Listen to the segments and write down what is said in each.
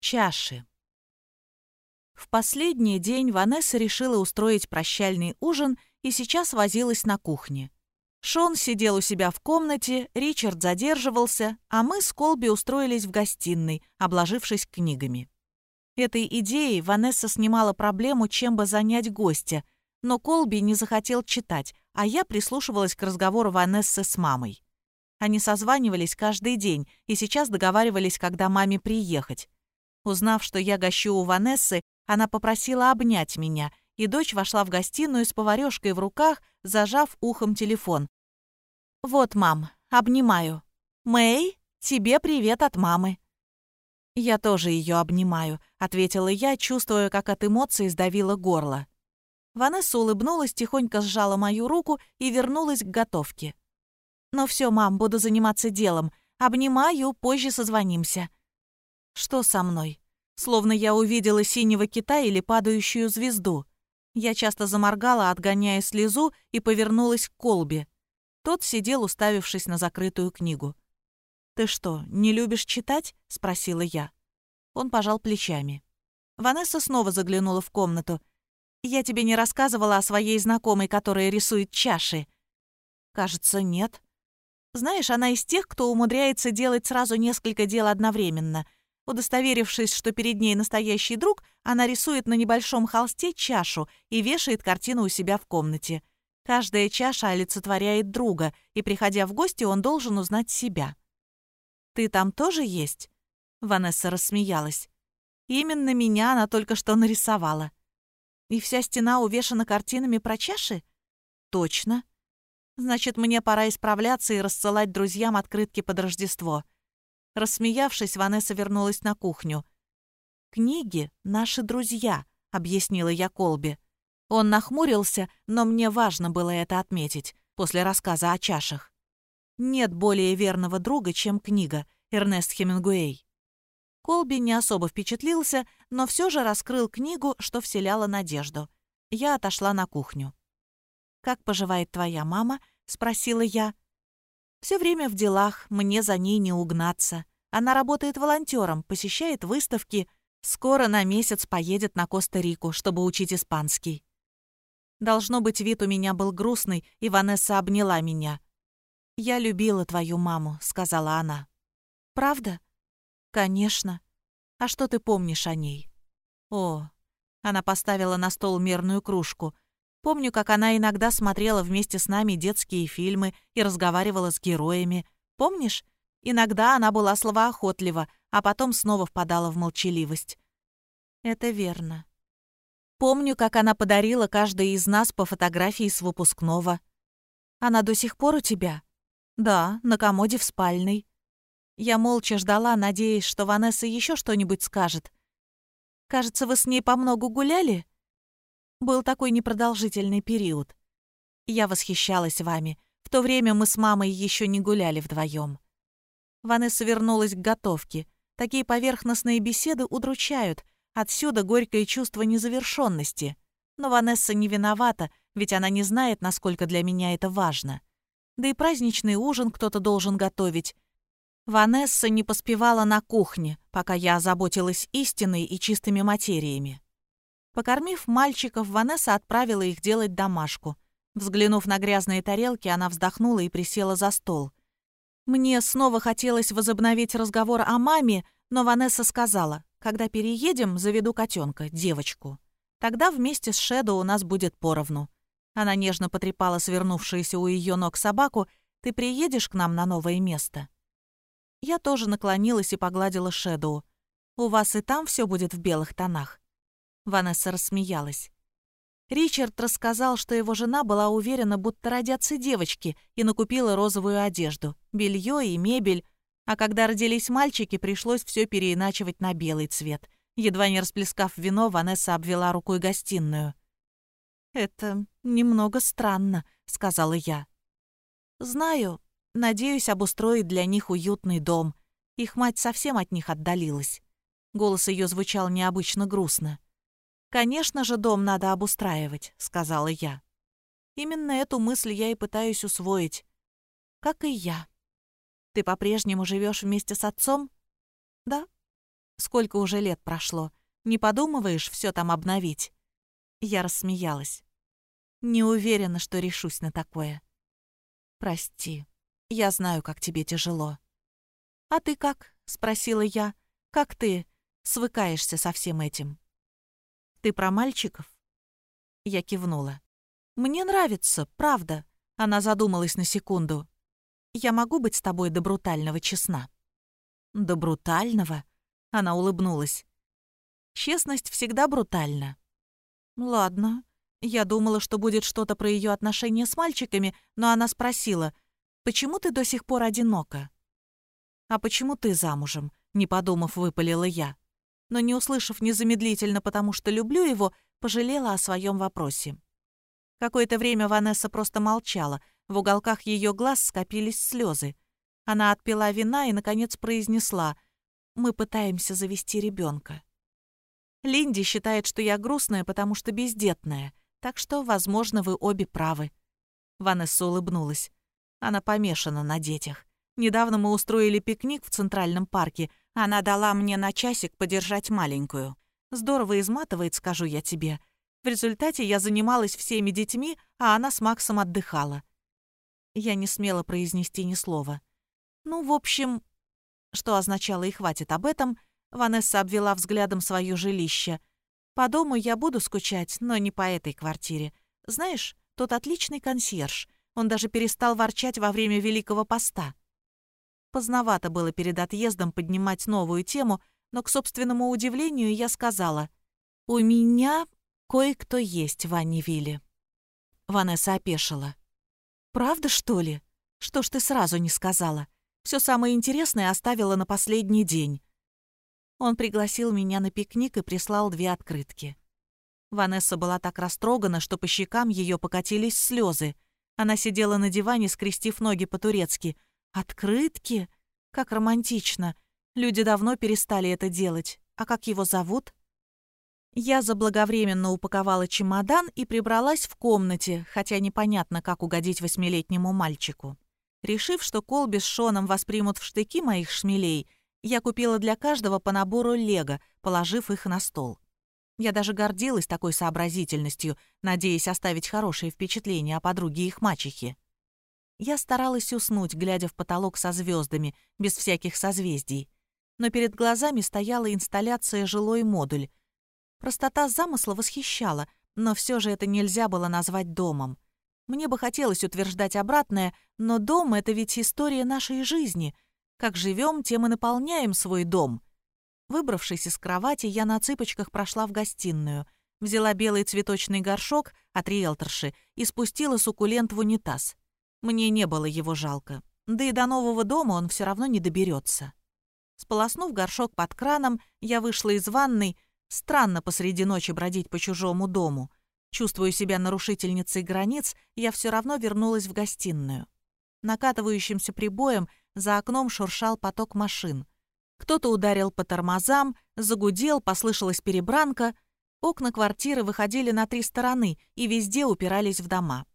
Чаши. В последний день Ванесса решила устроить прощальный ужин и сейчас возилась на кухне. Шон сидел у себя в комнате, Ричард задерживался, а мы с Колби устроились в гостиной, обложившись книгами. Этой идеей Ванесса снимала проблему, чем бы занять гостя, но Колби не захотел читать, а я прислушивалась к разговору Ванессы с мамой. Они созванивались каждый день и сейчас договаривались, когда маме приехать. Узнав, что я гощу у Ванессы, она попросила обнять меня, и дочь вошла в гостиную с поварешкой в руках, зажав ухом телефон. «Вот, мам, обнимаю. Мэй, тебе привет от мамы». «Я тоже ее обнимаю», — ответила я, чувствуя, как от эмоций сдавило горло. Ванесса улыбнулась, тихонько сжала мою руку и вернулась к готовке. «Ну все, мам, буду заниматься делом. Обнимаю, позже созвонимся». «Что со мной?» Словно я увидела синего кита или падающую звезду. Я часто заморгала, отгоняя слезу, и повернулась к колбе. Тот сидел, уставившись на закрытую книгу. «Ты что, не любишь читать?» — спросила я. Он пожал плечами. Ванесса снова заглянула в комнату. «Я тебе не рассказывала о своей знакомой, которая рисует чаши?» «Кажется, нет», знаешь, она из тех, кто умудряется делать сразу несколько дел одновременно. Удостоверившись, что перед ней настоящий друг, она рисует на небольшом холсте чашу и вешает картину у себя в комнате. Каждая чаша олицетворяет друга, и, приходя в гости, он должен узнать себя. «Ты там тоже есть?» Ванесса рассмеялась. «Именно меня она только что нарисовала. И вся стена увешана картинами про чаши?» «Точно. Значит, мне пора исправляться и рассылать друзьям открытки под Рождество. Рассмеявшись, Ванесса вернулась на кухню. «Книги — наши друзья», — объяснила я Колби. Он нахмурился, но мне важно было это отметить после рассказа о чашах. Нет более верного друга, чем книга Эрнест Хемингуэй. Колби не особо впечатлился, но все же раскрыл книгу, что вселяло надежду. Я отошла на кухню. «Как поживает твоя мама?» — спросила я. Все время в делах, мне за ней не угнаться. Она работает волонтером, посещает выставки. Скоро на месяц поедет на Коста-Рику, чтобы учить испанский. Должно быть, вид у меня был грустный, и Ванесса обняла меня. «Я любила твою маму», — сказала она. «Правда?» «Конечно. А что ты помнишь о ней?» «О...» Она поставила на стол мерную кружку. Помню, как она иногда смотрела вместе с нами детские фильмы и разговаривала с героями. Помнишь? Иногда она была словоохотлива, а потом снова впадала в молчаливость. Это верно. Помню, как она подарила каждой из нас по фотографии с выпускного. Она до сих пор у тебя? Да, на комоде в спальной. Я молча ждала, надеясь, что Ванесса еще что-нибудь скажет. Кажется, вы с ней по многу гуляли? Был такой непродолжительный период. Я восхищалась вами. В то время мы с мамой еще не гуляли вдвоем. Ванесса вернулась к готовке. Такие поверхностные беседы удручают. Отсюда горькое чувство незавершенности. Но Ванесса не виновата, ведь она не знает, насколько для меня это важно. Да и праздничный ужин кто-то должен готовить. Ванесса не поспевала на кухне, пока я озаботилась истиной и чистыми материями. Покормив мальчиков, Ванесса отправила их делать домашку. Взглянув на грязные тарелки, она вздохнула и присела за стол. Мне снова хотелось возобновить разговор о маме, но Ванесса сказала, когда переедем, заведу котенка, девочку. Тогда вместе с Шэдо у нас будет поровну. Она нежно потрепала свернувшуюся у ее ног собаку. «Ты приедешь к нам на новое место?» Я тоже наклонилась и погладила Шэдоу. «У вас и там все будет в белых тонах?» Ванесса рассмеялась. Ричард рассказал, что его жена была уверена, будто родятся девочки, и накупила розовую одежду, белье и мебель, а когда родились мальчики, пришлось все переиначивать на белый цвет. Едва не расплескав вино, Ванесса обвела рукой гостиную. «Это немного странно», — сказала я. «Знаю. Надеюсь обустроить для них уютный дом. Их мать совсем от них отдалилась». Голос ее звучал необычно грустно. «Конечно же, дом надо обустраивать», — сказала я. Именно эту мысль я и пытаюсь усвоить. Как и я. Ты по-прежнему живешь вместе с отцом? Да. Сколько уже лет прошло. Не подумываешь все там обновить?» Я рассмеялась. «Не уверена, что решусь на такое. Прости, я знаю, как тебе тяжело». «А ты как?» — спросила я. «Как ты свыкаешься со всем этим?» «Ты про мальчиков?» Я кивнула. «Мне нравится, правда». Она задумалась на секунду. «Я могу быть с тобой до брутального честна?» «До брутального?» Она улыбнулась. «Честность всегда брутальна». «Ладно». Я думала, что будет что-то про ее отношения с мальчиками, но она спросила, «Почему ты до сих пор одинока?» «А почему ты замужем?» Не подумав, выпалила я. Но не услышав незамедлительно, потому что люблю его, пожалела о своем вопросе. Какое-то время Ванесса просто молчала, в уголках ее глаз скопились слезы. Она отпила вина и, наконец, произнесла «Мы пытаемся завести ребенка». Линди считает, что я грустная, потому что бездетная, так что, возможно, вы обе правы. Ванесса улыбнулась. Она помешана на детях. Недавно мы устроили пикник в Центральном парке. Она дала мне на часик подержать маленькую. Здорово изматывает, скажу я тебе. В результате я занималась всеми детьми, а она с Максом отдыхала. Я не смела произнести ни слова. Ну, в общем, что означало и хватит об этом, Ванесса обвела взглядом свое жилище. По дому я буду скучать, но не по этой квартире. Знаешь, тот отличный консьерж. Он даже перестал ворчать во время Великого Поста. Поздновато было перед отъездом поднимать новую тему, но, к собственному удивлению, я сказала, «У меня Кое-кто есть в Аннивилле». Ванесса опешила. «Правда, что ли? Что ж ты сразу не сказала? Все самое интересное оставила на последний день». Он пригласил меня на пикник и прислал две открытки. Ванесса была так растрогана, что по щекам ее покатились слезы. Она сидела на диване, скрестив ноги по-турецки. «Открытки? Как романтично. Люди давно перестали это делать. А как его зовут?» Я заблаговременно упаковала чемодан и прибралась в комнате, хотя непонятно, как угодить восьмилетнему мальчику. Решив, что Колби с Шоном воспримут в штыки моих шмелей, я купила для каждого по набору лего, положив их на стол. Я даже гордилась такой сообразительностью, надеясь оставить хорошее впечатление о подруге их мачехи. Я старалась уснуть, глядя в потолок со звездами, без всяких созвездий. Но перед глазами стояла инсталляция «Жилой модуль», Простота замысла восхищала, но все же это нельзя было назвать домом. Мне бы хотелось утверждать обратное, но дом — это ведь история нашей жизни. Как живем, тем и наполняем свой дом. Выбравшись из кровати, я на цыпочках прошла в гостиную, взяла белый цветочный горшок от риэлторши и спустила суккулент в унитаз. Мне не было его жалко, да и до нового дома он все равно не доберется. Сполоснув горшок под краном, я вышла из ванной — Странно посреди ночи бродить по чужому дому. Чувствуя себя нарушительницей границ, я все равно вернулась в гостиную. Накатывающимся прибоем за окном шуршал поток машин. Кто-то ударил по тормозам, загудел, послышалась перебранка. Окна квартиры выходили на три стороны и везде упирались в дома.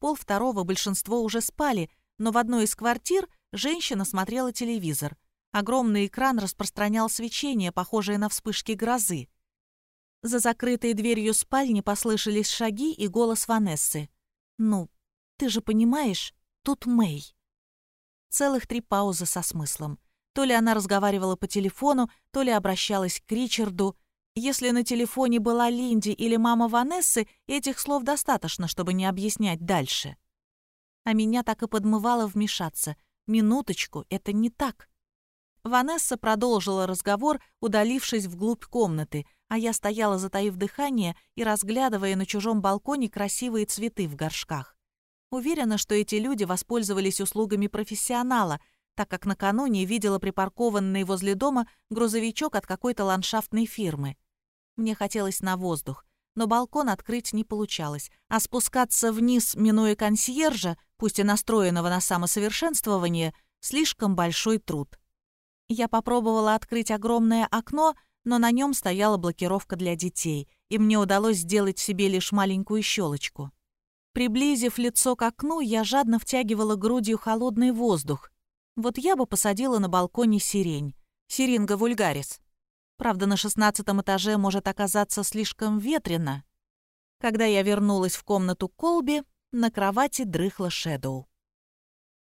Пол второго большинство уже спали, но в одной из квартир женщина смотрела телевизор — Огромный экран распространял свечение, похожее на вспышки грозы. За закрытой дверью спальни послышались шаги и голос Ванессы. «Ну, ты же понимаешь, тут Мэй». Целых три паузы со смыслом. То ли она разговаривала по телефону, то ли обращалась к Ричарду. Если на телефоне была Линди или мама Ванессы, этих слов достаточно, чтобы не объяснять дальше. А меня так и подмывало вмешаться. Минуточку, это не так. Ванесса продолжила разговор, удалившись вглубь комнаты, а я стояла, затаив дыхание и разглядывая на чужом балконе красивые цветы в горшках. Уверена, что эти люди воспользовались услугами профессионала, так как накануне видела припаркованный возле дома грузовичок от какой-то ландшафтной фирмы. Мне хотелось на воздух, но балкон открыть не получалось, а спускаться вниз, минуя консьержа, пусть и настроенного на самосовершенствование, слишком большой труд. Я попробовала открыть огромное окно, но на нем стояла блокировка для детей, и мне удалось сделать себе лишь маленькую щелочку. Приблизив лицо к окну, я жадно втягивала грудью холодный воздух. Вот я бы посадила на балконе сирень. Сиринга вульгарис. Правда, на шестнадцатом этаже может оказаться слишком ветрено. Когда я вернулась в комнату Колби, на кровати дрыхла Шэдоу.